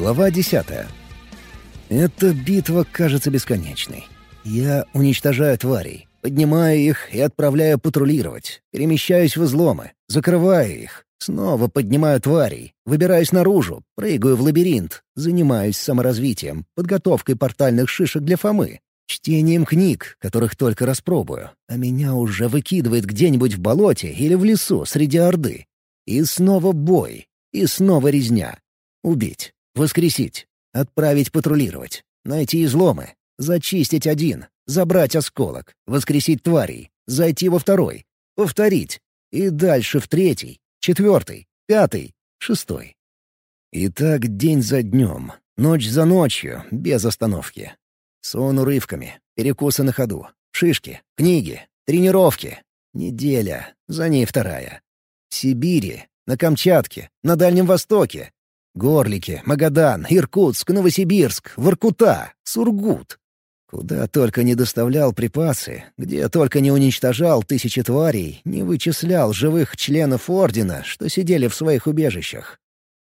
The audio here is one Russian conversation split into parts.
Глава десятая. Эта битва кажется бесконечной. Я уничтожаю тварей, поднимаю их и отправляю патрулировать, перемещаюсь в изломы, закрываю их, снова поднимаю тварей, выбираюсь наружу, прыгаю в лабиринт, занимаюсь саморазвитием, подготовкой портальных шишек для Фомы, чтением книг, которых только распробую, а меня уже выкидывает где-нибудь в болоте или в лесу среди Орды. И снова бой, и снова резня. Убить, воскресить, отправить патрулировать, найти изломы, зачистить один, забрать осколок, воскресить тварей, зайти во второй, повторить, и дальше в третий, четвертый, пятый, шестой. И так день за днем, ночь за ночью, без остановки. Сон урывками, перекусы на ходу, шишки, книги, тренировки. Неделя, за ней вторая. В Сибири, на Камчатке, на Дальнем Востоке. Горлики, Магадан, Иркутск, Новосибирск, Воркута, Сургут. Куда только не доставлял припасы, где только не уничтожал тысячи тварей, не вычислял живых членов Ордена, что сидели в своих убежищах.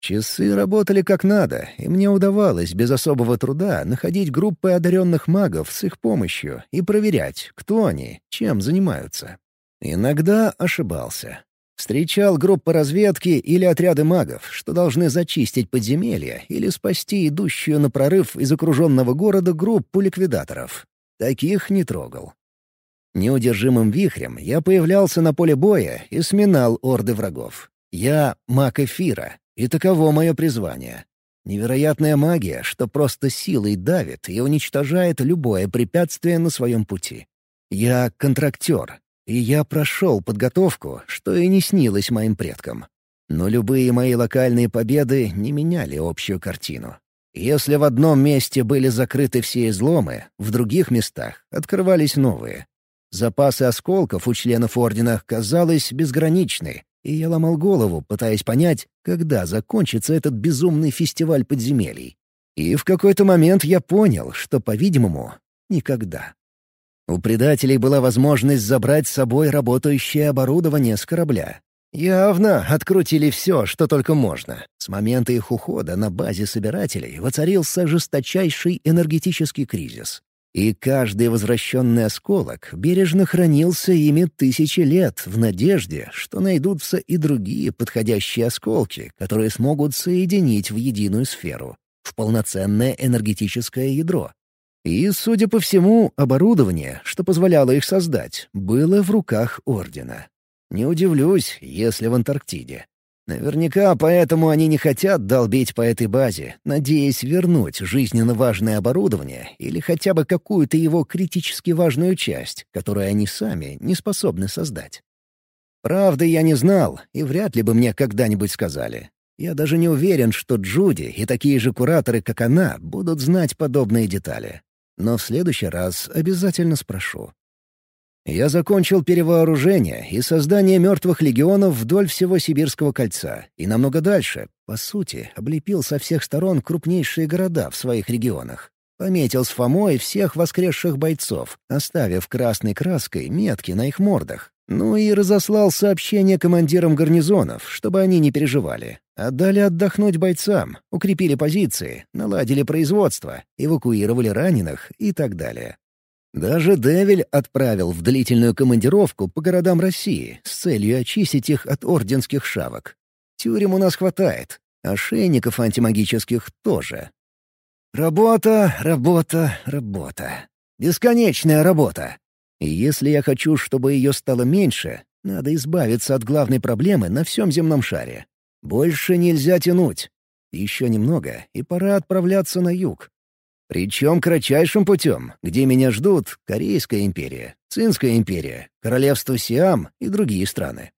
Часы работали как надо, и мне удавалось без особого труда находить группы одаренных магов с их помощью и проверять, кто они, чем занимаются. Иногда ошибался. Встречал группы разведки или отряды магов, что должны зачистить подземелья или спасти идущую на прорыв из окруженного города группу ликвидаторов. Таких не трогал. Неудержимым вихрем я появлялся на поле боя и сминал орды врагов. Я — маг эфира, и таково мое призвание. Невероятная магия, что просто силой давит и уничтожает любое препятствие на своем пути. Я — контрактер, и я прошел подготовку, что и не снилось моим предкам. Но любые мои локальные победы не меняли общую картину. Если в одном месте были закрыты все изломы, в других местах открывались новые. Запасы осколков у членов Ордена, казалось, безграничны, и я ломал голову, пытаясь понять, когда закончится этот безумный фестиваль подземелий. И в какой-то момент я понял, что, по-видимому, никогда. У предателей была возможность забрать с собой работающее оборудование с корабля. Явно открутили все, что только можно. С момента их ухода на базе собирателей воцарился жесточайший энергетический кризис. И каждый возвращенный осколок бережно хранился ими тысячи лет в надежде, что найдутся и другие подходящие осколки, которые смогут соединить в единую сферу, в полноценное энергетическое ядро. И, судя по всему, оборудование, что позволяло их создать, было в руках Ордена. Не удивлюсь, если в Антарктиде. Наверняка поэтому они не хотят долбить по этой базе, надеясь вернуть жизненно важное оборудование или хотя бы какую-то его критически важную часть, которую они сами не способны создать. Правды я не знал, и вряд ли бы мне когда-нибудь сказали. Я даже не уверен, что Джуди и такие же кураторы, как она, будут знать подобные детали но в следующий раз обязательно спрошу. Я закончил перевооружение и создание мертвых легионов вдоль всего Сибирского кольца и намного дальше, по сути, облепил со всех сторон крупнейшие города в своих регионах. Пометил с Фомой всех воскресших бойцов, оставив красной краской метки на их мордах. Ну и разослал сообщения командирам гарнизонов, чтобы они не переживали. Отдали отдохнуть бойцам, укрепили позиции, наладили производство, эвакуировали раненых и так далее. Даже Девиль отправил в длительную командировку по городам России с целью очистить их от орденских шавок. Тюрем у нас хватает, ошейников антимагических тоже. Работа, работа, работа. Бесконечная работа. И если я хочу, чтобы ее стало меньше, надо избавиться от главной проблемы на всем земном шаре больше нельзя тянуть. Еще немного, и пора отправляться на юг. Причем кратчайшим путем, где меня ждут Корейская империя, Цинская империя, Королевство Сиам и другие страны.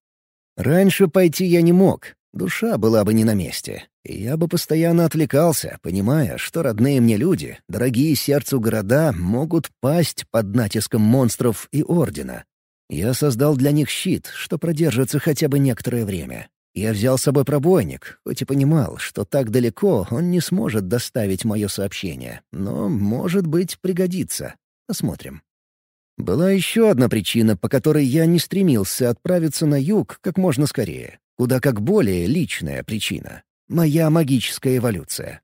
Раньше пойти я не мог, душа была бы не на месте. И я бы постоянно отвлекался, понимая, что родные мне люди, дорогие сердцу города, могут пасть под натиском монстров и Ордена. Я создал для них щит, что продержится хотя бы некоторое время. Я взял с собой пробойник, хоть и понимал, что так далеко он не сможет доставить мое сообщение, но, может быть, пригодится. Посмотрим. Была еще одна причина, по которой я не стремился отправиться на юг как можно скорее. Куда как более личная причина. Моя магическая эволюция.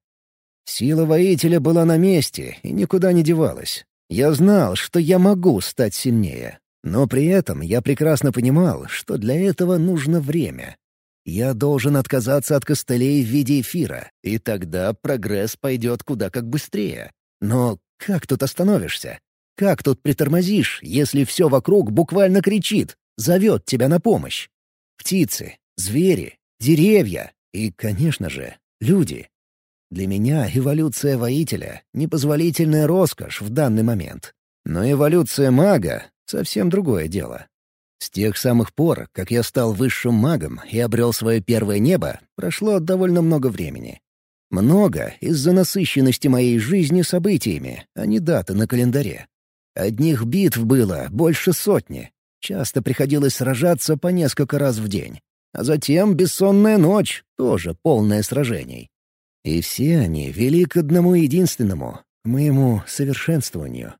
Сила воителя была на месте и никуда не девалась. Я знал, что я могу стать сильнее, но при этом я прекрасно понимал, что для этого нужно время. Я должен отказаться от костылей в виде эфира, и тогда прогресс пойдет куда как быстрее. Но как тут остановишься? Как тут притормозишь, если все вокруг буквально кричит, зовет тебя на помощь? Птицы, звери, деревья и, конечно же, люди. Для меня эволюция воителя — непозволительная роскошь в данный момент. Но эволюция мага — совсем другое дело. С тех самых пор, как я стал высшим магом и обрел свое первое небо, прошло довольно много времени. Много из-за насыщенности моей жизни событиями, а не даты на календаре. Одних битв было больше сотни. Часто приходилось сражаться по несколько раз в день. А затем бессонная ночь, тоже полная сражений. И все они вели к одному единственному — к моему совершенствованию.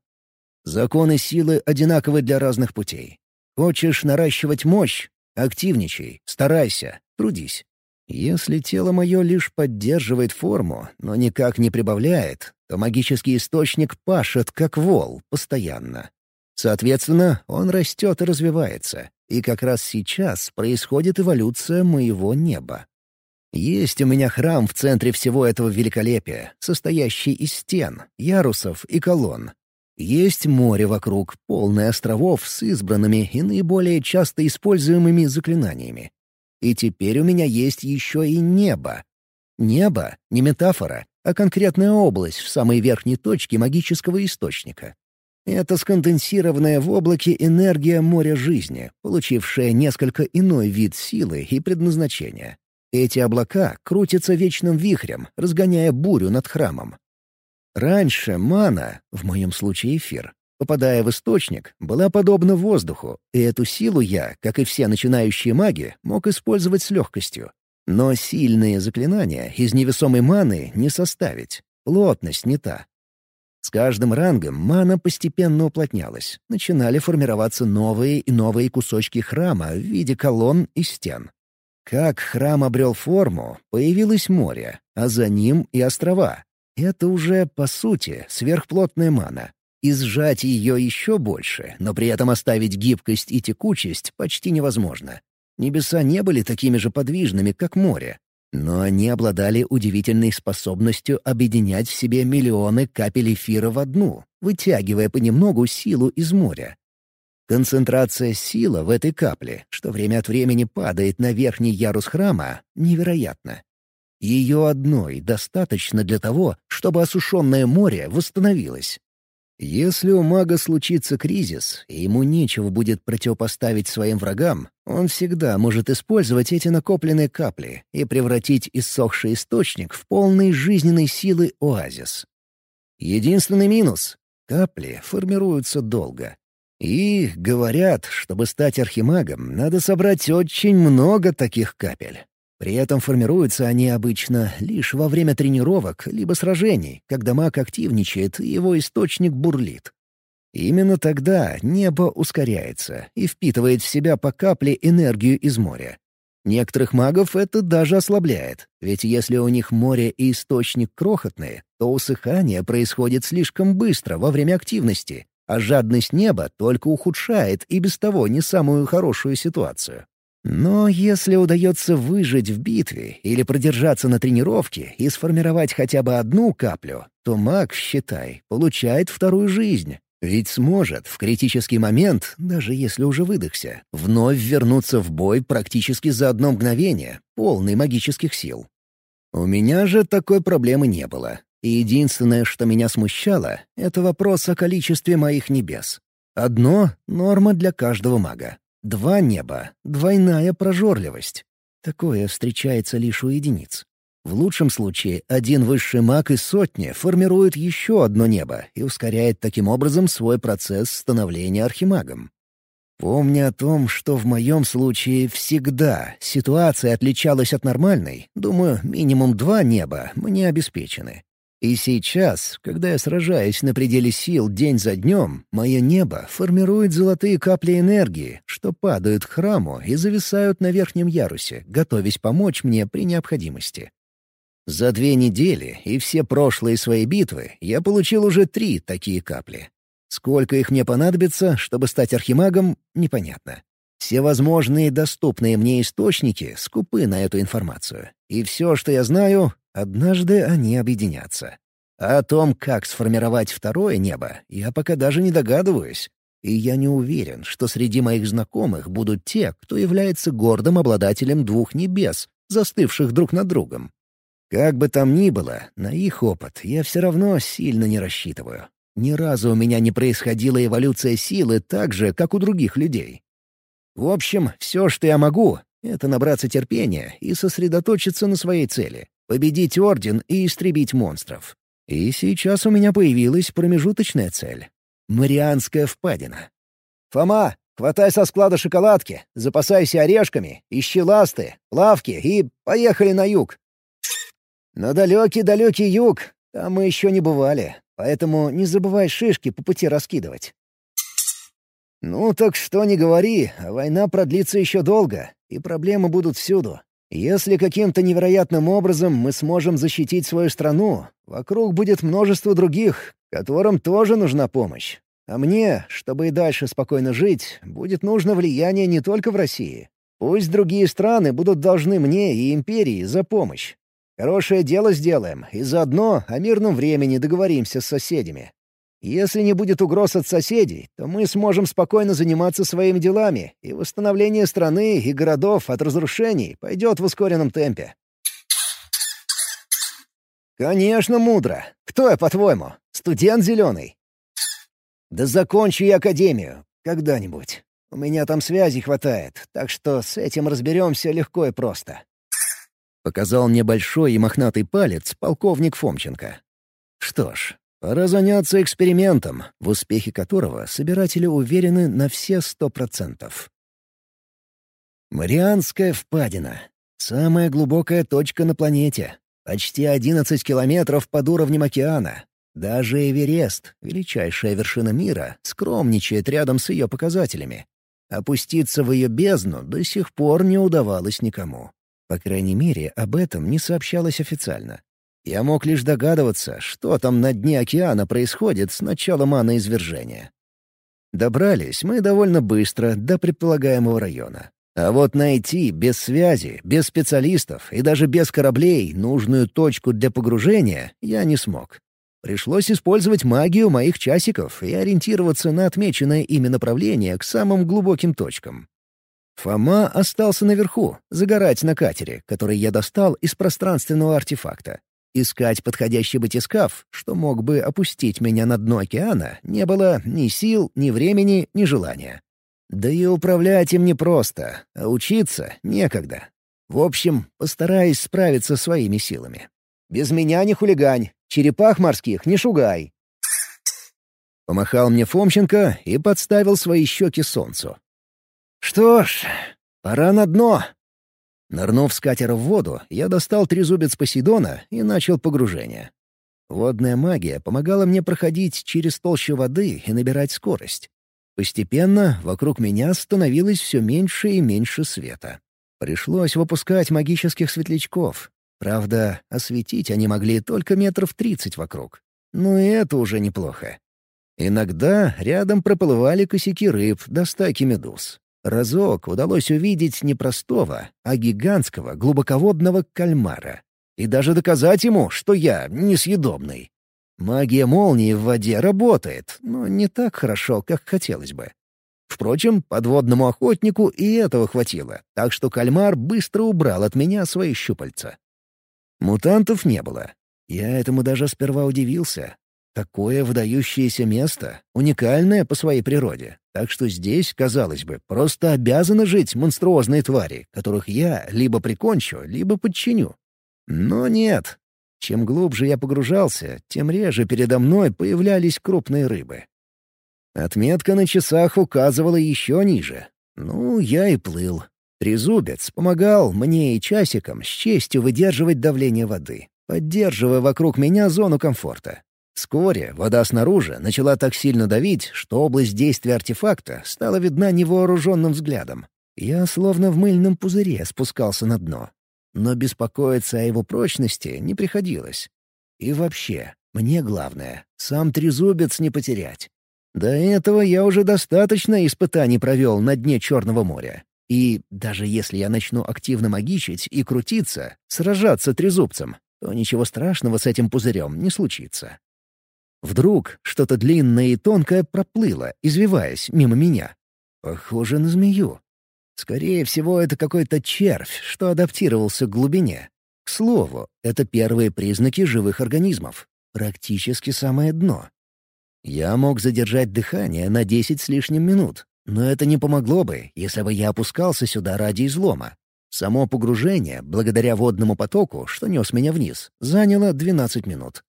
Законы силы одинаковы для разных путей. Хочешь наращивать мощь — активничай, старайся, трудись. Если тело мое лишь поддерживает форму, но никак не прибавляет, то магический источник пашет, как вол, постоянно. Соответственно, он растет и развивается, и как раз сейчас происходит эволюция моего неба. Есть у меня храм в центре всего этого великолепия, состоящий из стен, ярусов и колонн. Есть море вокруг, полное островов с избранными и наиболее часто используемыми заклинаниями. И теперь у меня есть еще и небо. Небо — не метафора, а конкретная область в самой верхней точке магического источника. Это сконденсированная в облаке энергия моря жизни, получившая несколько иной вид силы и предназначения. Эти облака крутятся вечным вихрем, разгоняя бурю над храмом. Раньше мана, в моем случае эфир, попадая в источник, была подобна воздуху, и эту силу я, как и все начинающие маги, мог использовать с легкостью. Но сильные заклинания из невесомой маны не составить, плотность не та. С каждым рангом мана постепенно уплотнялась, начинали формироваться новые и новые кусочки храма в виде колонн и стен. Как храм обрел форму, появилось море, а за ним и острова. Это уже, по сути, сверхплотная мана, и сжать ее еще больше, но при этом оставить гибкость и текучесть почти невозможно. Небеса не были такими же подвижными, как море, но они обладали удивительной способностью объединять в себе миллионы капель эфира в одну, вытягивая понемногу силу из моря. Концентрация силы в этой капле, что время от времени падает на верхний ярус храма, невероятна. Ее одной достаточно для того, чтобы осушенное море восстановилось. Если у мага случится кризис, и ему нечего будет противопоставить своим врагам, он всегда может использовать эти накопленные капли и превратить иссохший источник в полный жизненной силы оазис. Единственный минус — капли формируются долго. И, говорят, чтобы стать архимагом, надо собрать очень много таких капель. При этом формируются они обычно лишь во время тренировок либо сражений, когда маг активничает и его источник бурлит. Именно тогда небо ускоряется и впитывает в себя по капле энергию из моря. Некоторых магов это даже ослабляет, ведь если у них море и источник крохотные, то усыхание происходит слишком быстро во время активности, а жадность неба только ухудшает и без того не самую хорошую ситуацию. Но если удается выжить в битве или продержаться на тренировке и сформировать хотя бы одну каплю, то маг, считай, получает вторую жизнь. Ведь сможет в критический момент, даже если уже выдохся, вновь вернуться в бой практически за одно мгновение, полный магических сил. У меня же такой проблемы не было. И единственное, что меня смущало, — это вопрос о количестве моих небес. Одно — норма для каждого мага. Два неба, двойная прожорливость. Такое встречается лишь у единиц. В лучшем случае один высший маг из сотни формирует еще одно небо и ускоряет таким образом свой процесс становления архимагом. Помня о том, что в моем случае всегда ситуация отличалась от нормальной, думаю, минимум два неба мне обеспечены. И сейчас, когда я сражаюсь на пределе сил день за днем, мое небо формирует золотые капли энергии, что падают к храму и зависают на верхнем ярусе, готовясь помочь мне при необходимости. За две недели и все прошлые свои битвы я получил уже три такие капли. Сколько их мне понадобится, чтобы стать архимагом, непонятно. Все возможные доступные мне источники скупы на эту информацию. И все, что я знаю, однажды они объединятся. А о том, как сформировать второе небо, я пока даже не догадываюсь. И я не уверен, что среди моих знакомых будут те, кто является гордым обладателем двух небес, застывших друг над другом. Как бы там ни было, на их опыт я все равно сильно не рассчитываю. Ни разу у меня не происходила эволюция силы так же, как у других людей. В общем, все, что я могу, — это набраться терпения и сосредоточиться на своей цели — победить Орден и истребить монстров. И сейчас у меня появилась промежуточная цель — Марианская впадина. «Фома, хватай со склада шоколадки, запасайся орешками, ищи ласты, лавки и поехали на юг». «На далекий-далекий юг, там мы еще не бывали, поэтому не забывай шишки по пути раскидывать». «Ну так что не говори, война продлится еще долго, и проблемы будут всюду. Если каким-то невероятным образом мы сможем защитить свою страну, вокруг будет множество других, которым тоже нужна помощь. А мне, чтобы и дальше спокойно жить, будет нужно влияние не только в России. Пусть другие страны будут должны мне и империи за помощь. Хорошее дело сделаем, и заодно о мирном времени договоримся с соседями. Если не будет угроз от соседей, то мы сможем спокойно заниматься своими делами, и восстановление страны и городов от разрушений пойдет в ускоренном темпе. Конечно, мудро. Кто я, по-твоему? Студент зеленый? Да закончу я академию. Когда-нибудь. У меня там связи хватает, так что с этим разберемся легко и просто. Показал мне большой и мохнатый палец полковник Фомченко. Что ж, Пора заняться экспериментом, в успехе которого собиратели уверены на все сто процентов. Марианская впадина. Самая глубокая точка на планете. Почти 11 километров под уровнем океана. Даже Эверест, величайшая вершина мира, скромничает рядом с ее показателями. Опуститься в ее бездну до сих пор не удавалось никому. По крайней мере, об этом не сообщалось официально. Я мог лишь догадываться, что там на дне океана происходит с начала маноизвержения. Добрались мы довольно быстро до предполагаемого района. А вот найти без связи, без специалистов и даже без кораблей нужную точку для погружения я не смог. Пришлось использовать магию моих часиков и ориентироваться на отмеченное ими направление к самым глубоким точкам. Фома остался наверху, загорать на катере, который я достал из пространственного артефакта. Искать подходящий батискаф, что мог бы опустить меня на дно океана, не было ни сил, ни времени, ни желания. Да и управлять им непросто, а учиться некогда. В общем, постараюсь справиться своими силами. «Без меня не хулигань, черепах морских не шугай!» Помахал мне Фомченко и подставил свои щеки солнцу. «Что ж, пора на дно!» Нырнув с катера в воду, я достал трезубец Посейдона и начал погружение. Водная магия помогала мне проходить через толщу воды и набирать скорость. Постепенно вокруг меня становилось все меньше и меньше света. Пришлось выпускать магических светлячков. Правда, осветить они могли только метров тридцать вокруг. Но и это уже неплохо. Иногда рядом проплывали косяки рыб до стайки медуз. Разок удалось увидеть не простого, а гигантского глубоководного кальмара. И даже доказать ему, что я несъедобный. Магия молнии в воде работает, но не так хорошо, как хотелось бы. Впрочем, подводному охотнику и этого хватило, так что кальмар быстро убрал от меня свои щупальца. Мутантов не было. Я этому даже сперва удивился, Такое выдающееся место, уникальное по своей природе. Так что здесь, казалось бы, просто обязаны жить монструозные твари, которых я либо прикончу, либо подчиню. Но нет. Чем глубже я погружался, тем реже передо мной появлялись крупные рыбы. Отметка на часах указывала еще ниже. Ну, я и плыл. Трезубец помогал мне и часикам с честью выдерживать давление воды, поддерживая вокруг меня зону комфорта. Вскоре вода снаружи начала так сильно давить, что область действия артефакта стала видна невооруженным взглядом. Я словно в мыльном пузыре спускался на дно. но беспокоиться о его прочности не приходилось. И вообще, мне главное — сам трезубец не потерять. До этого я уже достаточно испытаний провел на дне Черного моря. И даже если я начну активно магичить и крутиться, сражаться трезубцем, то ничего страшного с этим пузырем не случится. Вдруг что-то длинное и тонкое проплыло, извиваясь мимо меня. Похоже на змею. Скорее всего, это какой-то червь, что адаптировался к глубине. К слову, это первые признаки живых организмов. Практически самое дно. Я мог задержать дыхание на десять с лишним минут, но это не помогло бы, если бы я опускался сюда ради излома. Само погружение, благодаря водному потоку, что нес меня вниз, заняло 12 минут.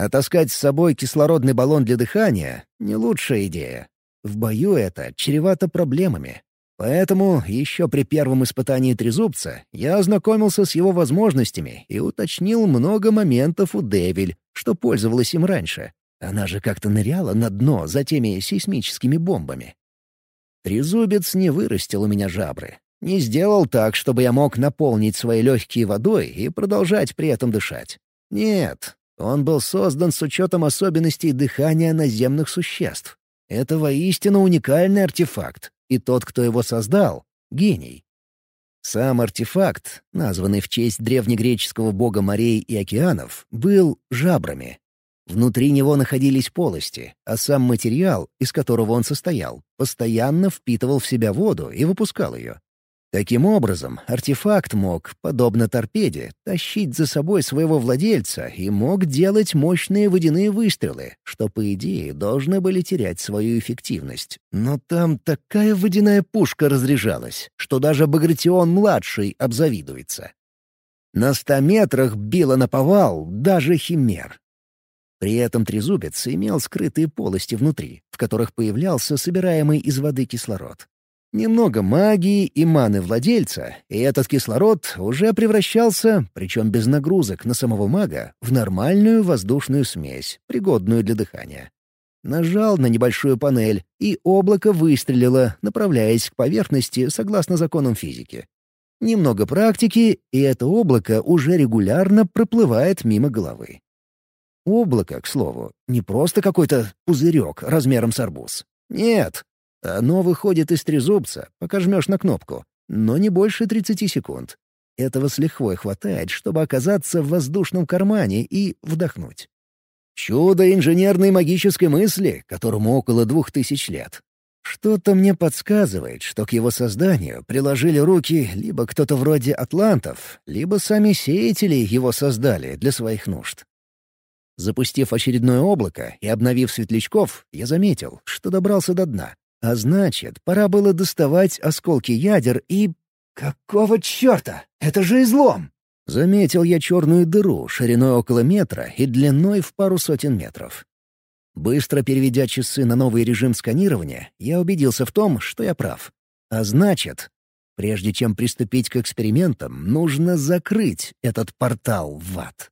А таскать с собой кислородный баллон для дыхания — не лучшая идея. В бою это чревато проблемами. Поэтому еще при первом испытании трезубца я ознакомился с его возможностями и уточнил много моментов у Девиль, что пользовалась им раньше. Она же как-то ныряла на дно за теми сейсмическими бомбами. Трезубец не вырастил у меня жабры. Не сделал так, чтобы я мог наполнить свои легкие водой и продолжать при этом дышать. Нет, он был создан с учетом особенностей дыхания наземных существ. Это воистину уникальный артефакт, и тот, кто его создал — гений. Сам артефакт, названный в честь древнегреческого бога морей и океанов, был жабрами. Внутри него находились полости, а сам материал, из которого он состоял, постоянно впитывал в себя воду и выпускал ее. Таким образом, артефакт мог, подобно торпеде, тащить за собой своего владельца и мог делать мощные водяные выстрелы, что, по идее, должны были терять свою эффективность. Но там такая водяная пушка разряжалась, что даже Багратион-младший обзавидуется. На ста метрах било на повал даже химер. При этом трезубец имел скрытые полости внутри, в которых появлялся собираемый из воды кислород. Немного магии и маны владельца, и этот кислород уже превращался, причем без нагрузок на самого мага, в нормальную воздушную смесь, пригодную для дыхания. Нажал на небольшую панель, и облако выстрелило, направляясь к поверхности согласно законам физики. Немного практики, и это облако уже регулярно проплывает мимо головы. Облако, к слову, не просто какой-то пузырек размером с арбуз. Нет, оно выходит из трезубца, пока жмешь на кнопку, но не больше 30 секунд. Этого с лихвой хватает, чтобы оказаться в воздушном кармане и вдохнуть. Чудо инженерной магической мысли, которому около двух тысяч лет. Что-то мне подсказывает, что к его созданию приложили руки либо кто-то вроде атлантов, либо сами сеятели его создали для своих нужд. Запустив очередное облако и обновив светлячков, я заметил, что добрался до дна. А значит, пора было доставать осколки ядер и... «Какого черта? Это же излом!» Заметил я черную дыру шириной около метра и длиной в пару сотен метров. Быстро переведя часы на новый режим сканирования, я убедился в том, что я прав. А значит, прежде чем приступить к экспериментам, нужно закрыть этот портал в ад.